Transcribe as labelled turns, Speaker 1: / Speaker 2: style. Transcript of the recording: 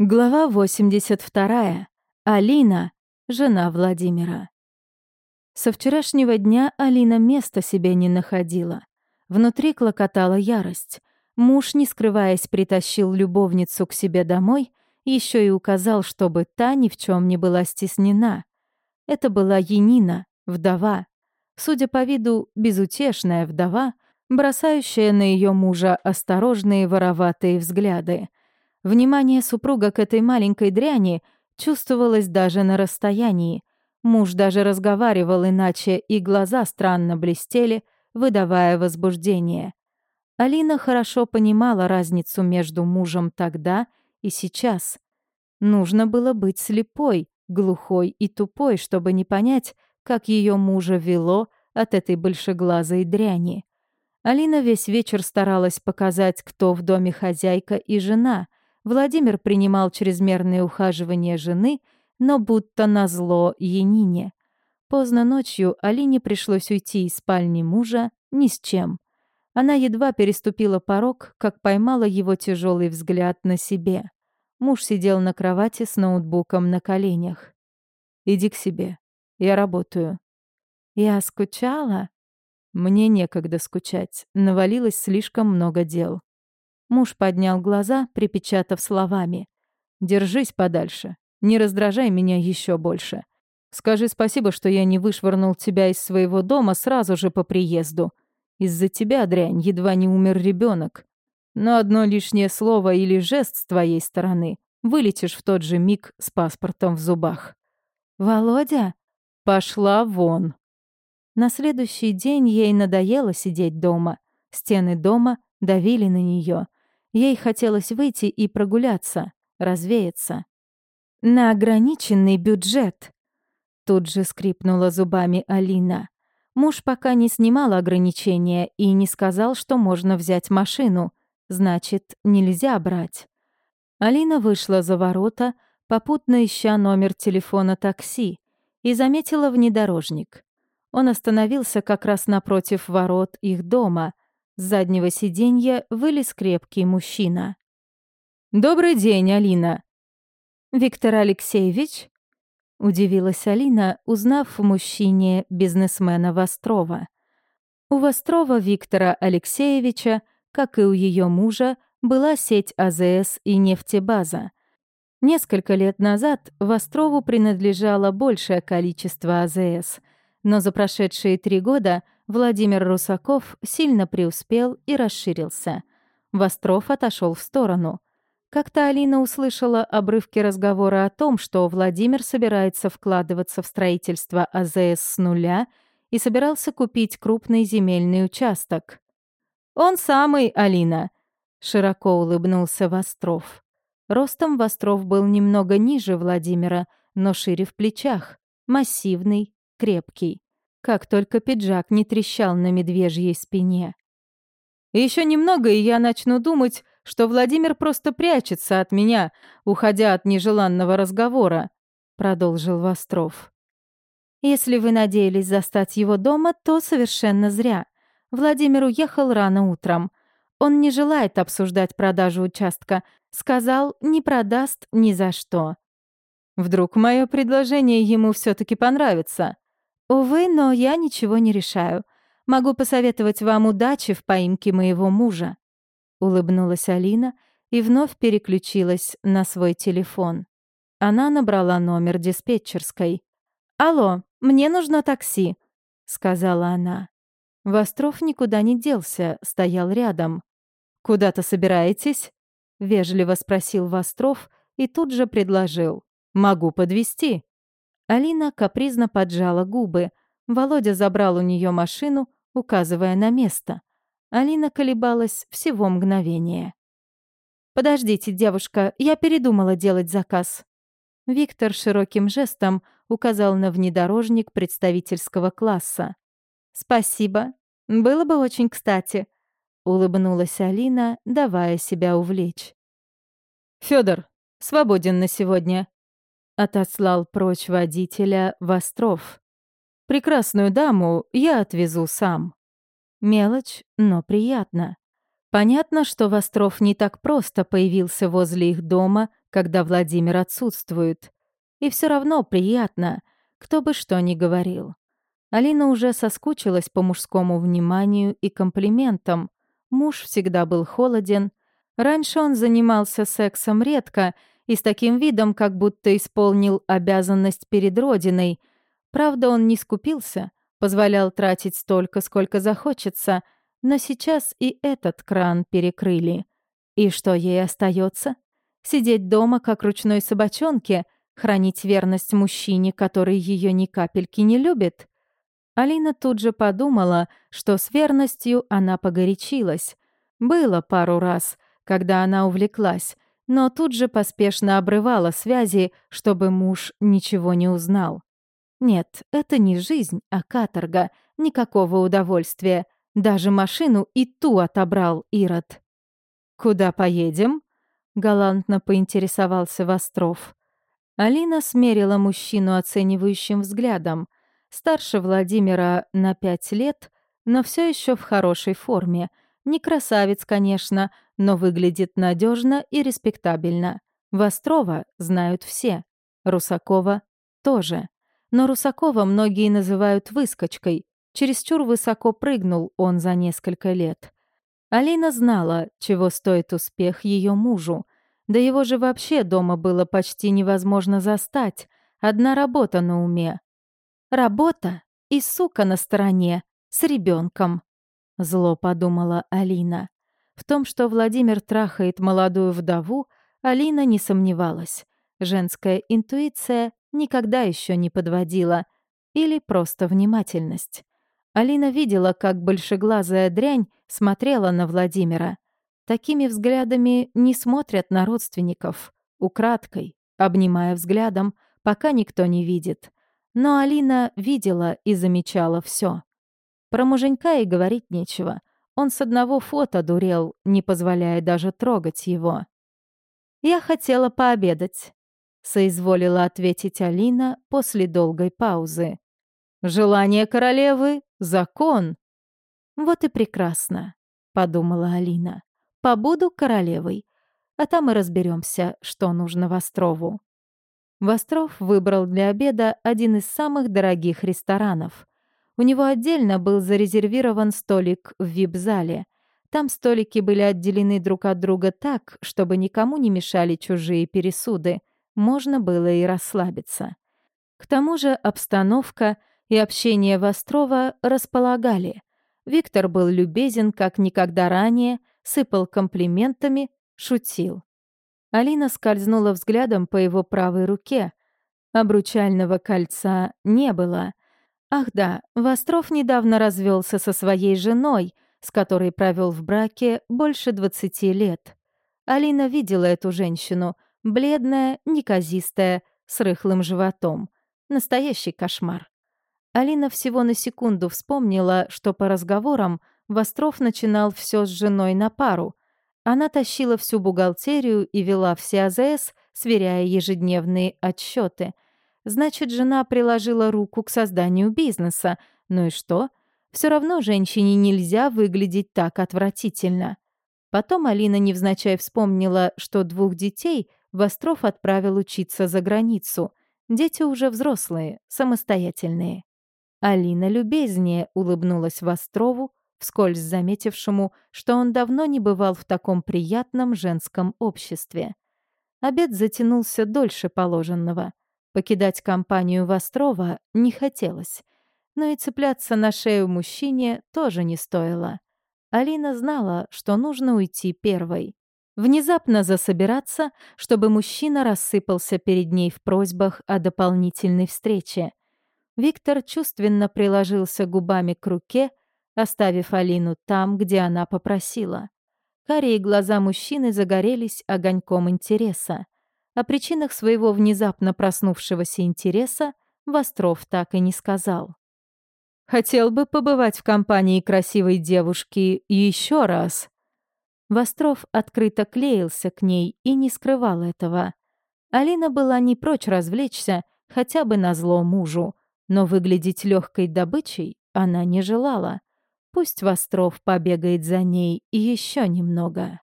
Speaker 1: Глава 82. Алина, жена Владимира. Со вчерашнего дня Алина места себе не находила. Внутри клокотала ярость. Муж, не скрываясь, притащил любовницу к себе домой, еще и указал, чтобы та ни в чем не была стеснена. Это была Енина, вдова. Судя по виду, безутешная вдова, бросающая на ее мужа осторожные вороватые взгляды — Внимание супруга к этой маленькой дряни чувствовалось даже на расстоянии. Муж даже разговаривал иначе, и глаза странно блестели, выдавая возбуждение. Алина хорошо понимала разницу между мужем тогда и сейчас. Нужно было быть слепой, глухой и тупой, чтобы не понять, как ее мужа вело от этой большеглазой дряни. Алина весь вечер старалась показать, кто в доме хозяйка и жена — Владимир принимал чрезмерное ухаживание жены, но будто назло Янине. Поздно ночью Алине пришлось уйти из спальни мужа ни с чем. Она едва переступила порог, как поймала его тяжелый взгляд на себе. Муж сидел на кровати с ноутбуком на коленях. «Иди к себе. Я работаю». «Я скучала?» Мне некогда скучать. Навалилось слишком много дел. Муж поднял глаза, припечатав словами. «Держись подальше. Не раздражай меня еще больше. Скажи спасибо, что я не вышвырнул тебя из своего дома сразу же по приезду. Из-за тебя, дрянь, едва не умер ребенок. Но одно лишнее слово или жест с твоей стороны вылетишь в тот же миг с паспортом в зубах. «Володя?» «Пошла вон!» На следующий день ей надоело сидеть дома. Стены дома давили на нее. Ей хотелось выйти и прогуляться, развеяться. «На ограниченный бюджет!» Тут же скрипнула зубами Алина. Муж пока не снимал ограничения и не сказал, что можно взять машину. Значит, нельзя брать. Алина вышла за ворота, попутно ища номер телефона такси, и заметила внедорожник. Он остановился как раз напротив ворот их дома, с заднего сиденья вылез крепкий мужчина. «Добрый день, Алина!» «Виктор Алексеевич?» — удивилась Алина, узнав в мужчине бизнесмена Вострова. У Вострова Виктора Алексеевича, как и у ее мужа, была сеть АЗС и нефтебаза. Несколько лет назад Вострову принадлежало большее количество АЗС, но за прошедшие три года — Владимир Русаков сильно преуспел и расширился. Востров отошел в сторону. Как-то Алина услышала обрывки разговора о том, что Владимир собирается вкладываться в строительство АЗС с нуля и собирался купить крупный земельный участок. «Он самый, Алина!» — широко улыбнулся Востров. Ростом Востров был немного ниже Владимира, но шире в плечах, массивный, крепкий как только пиджак не трещал на медвежьей спине. Еще немного, и я начну думать, что Владимир просто прячется от меня, уходя от нежеланного разговора», — продолжил Востров. «Если вы надеялись застать его дома, то совершенно зря. Владимир уехал рано утром. Он не желает обсуждать продажу участка. Сказал, не продаст ни за что». «Вдруг мое предложение ему все таки понравится?» «Увы, но я ничего не решаю. Могу посоветовать вам удачи в поимке моего мужа». Улыбнулась Алина и вновь переключилась на свой телефон. Она набрала номер диспетчерской. «Алло, мне нужно такси», — сказала она. Востров никуда не делся, стоял рядом. «Куда-то собираетесь?» — вежливо спросил Востров и тут же предложил. «Могу подвезти. Алина капризно поджала губы. Володя забрал у нее машину, указывая на место. Алина колебалась всего мгновение. «Подождите, девушка, я передумала делать заказ». Виктор широким жестом указал на внедорожник представительского класса. «Спасибо. Было бы очень кстати», — улыбнулась Алина, давая себя увлечь. Федор, свободен на сегодня», Отослал прочь водителя в остров. Прекрасную даму я отвезу сам. Мелочь, но приятно. Понятно, что Востров не так просто появился возле их дома, когда Владимир отсутствует. И все равно приятно, кто бы что ни говорил. Алина уже соскучилась по мужскому вниманию и комплиментам. Муж всегда был холоден. Раньше он занимался сексом редко и с таким видом, как будто исполнил обязанность перед Родиной. Правда, он не скупился, позволял тратить столько, сколько захочется, но сейчас и этот кран перекрыли. И что ей остается? Сидеть дома, как ручной собачонке, хранить верность мужчине, который ее ни капельки не любит? Алина тут же подумала, что с верностью она погорячилась. Было пару раз, когда она увлеклась, но тут же поспешно обрывала связи, чтобы муж ничего не узнал. Нет, это не жизнь, а каторга, никакого удовольствия. Даже машину и ту отобрал Ирод. «Куда поедем?» — галантно поинтересовался Востров. Алина смерила мужчину оценивающим взглядом — Старше Владимира на пять лет, но все еще в хорошей форме. Не красавец, конечно, но выглядит надежно и респектабельно. Вострова знают все. Русакова тоже. Но Русакова многие называют выскочкой. Чересчур высоко прыгнул он за несколько лет. Алина знала, чего стоит успех ее мужу. Да его же вообще дома было почти невозможно застать. Одна работа на уме. Работа и сука на стороне с ребенком. Зло подумала Алина. В том, что Владимир трахает молодую вдову, Алина не сомневалась. Женская интуиция никогда еще не подводила. Или просто внимательность. Алина видела, как большеглазая дрянь смотрела на Владимира. Такими взглядами не смотрят на родственников. Украдкой, обнимая взглядом, пока никто не видит. Но Алина видела и замечала все. Про муженька и говорить нечего. Он с одного фото дурел, не позволяя даже трогать его. «Я хотела пообедать», — соизволила ответить Алина после долгой паузы. «Желание королевы — закон». «Вот и прекрасно», — подумала Алина. «Побуду королевой, а там и разберемся, что нужно Вострову». Востров выбрал для обеда один из самых дорогих ресторанов. У него отдельно был зарезервирован столик в вип-зале. Там столики были отделены друг от друга так, чтобы никому не мешали чужие пересуды. Можно было и расслабиться. К тому же обстановка и общение Вострова располагали. Виктор был любезен, как никогда ранее, сыпал комплиментами, шутил. Алина скользнула взглядом по его правой руке. Обручального кольца не было. Ах да, Востров недавно развелся со своей женой, с которой провел в браке больше 20 лет. Алина видела эту женщину, бледная, неказистая, с рыхлым животом. Настоящий кошмар. Алина всего на секунду вспомнила, что по разговорам Востров начинал все с женой на пару, она тащила всю бухгалтерию и вела все АЗС, сверяя ежедневные отчеты. Значит, жена приложила руку к созданию бизнеса. Ну и что? Все равно женщине нельзя выглядеть так отвратительно. Потом Алина невзначай вспомнила, что двух детей Востров отправил учиться за границу. Дети уже взрослые, самостоятельные. Алина любезнее улыбнулась Вострову, вскользь заметившему, что он давно не бывал в таком приятном женском обществе. Обед затянулся дольше положенного. Покидать компанию Вострова не хотелось, но и цепляться на шею мужчине тоже не стоило. Алина знала, что нужно уйти первой. Внезапно засобираться, чтобы мужчина рассыпался перед ней в просьбах о дополнительной встрече. Виктор чувственно приложился губами к руке, оставив Алину там, где она попросила. Карие глаза мужчины загорелись огоньком интереса. О причинах своего внезапно проснувшегося интереса Востров так и не сказал. «Хотел бы побывать в компании красивой девушки еще раз». Востров открыто клеился к ней и не скрывал этого. Алина была не прочь развлечься, хотя бы на зло мужу, но выглядеть легкой добычей она не желала. Пусть Востров побегает за ней еще немного.